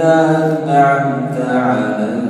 أنعمت عليهم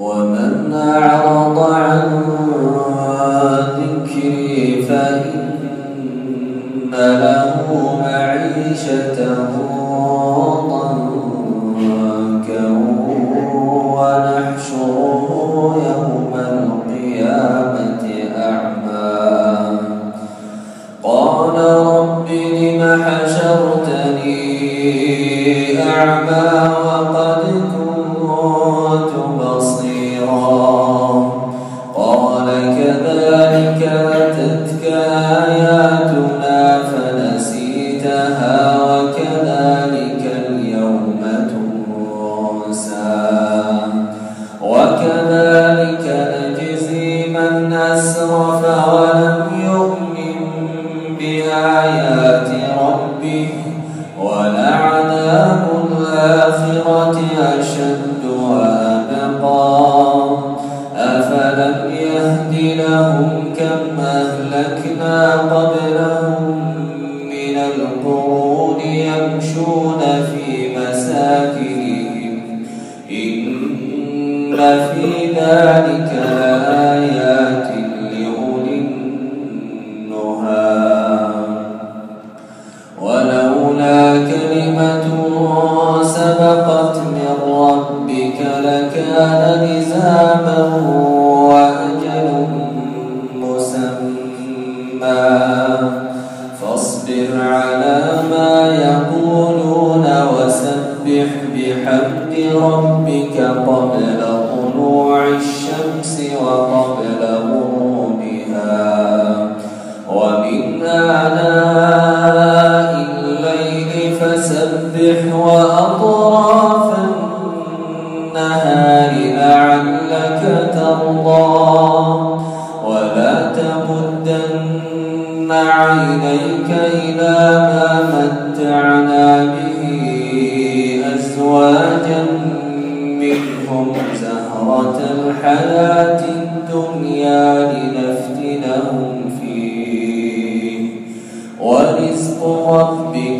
ومن أعرض عن ذكري فإن له معيشة قال في ذلك لآيات لأولي النهى. ولولا كلمة سبقت من ربك لكان عينيك إلى ما متعنا به أزواجا منهم زهرة الحياة الدنيا لنفتنهم فيه. ورزق ربك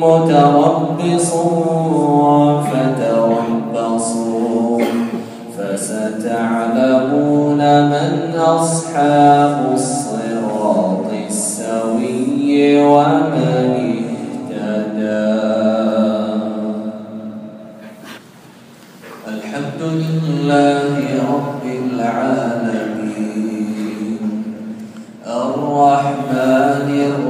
متربصوا فتربصوا فستعلمون من أصحاب الصراط السوي ومن اهتدى. الحمد لله رب العالمين. الرحمن الرحيم.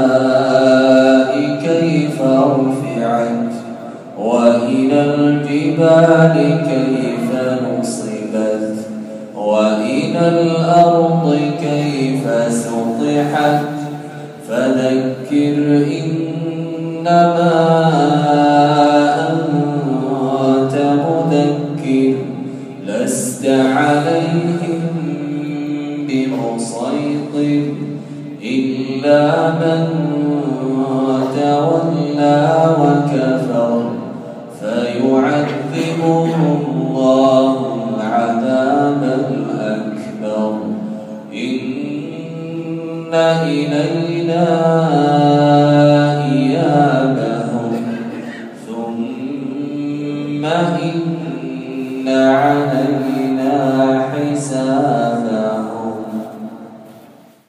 السماء كيف رفعت وإلى الجبال كيف نصبت وإلى الأرض كيف سطحت فذكر إنما إلا من تولى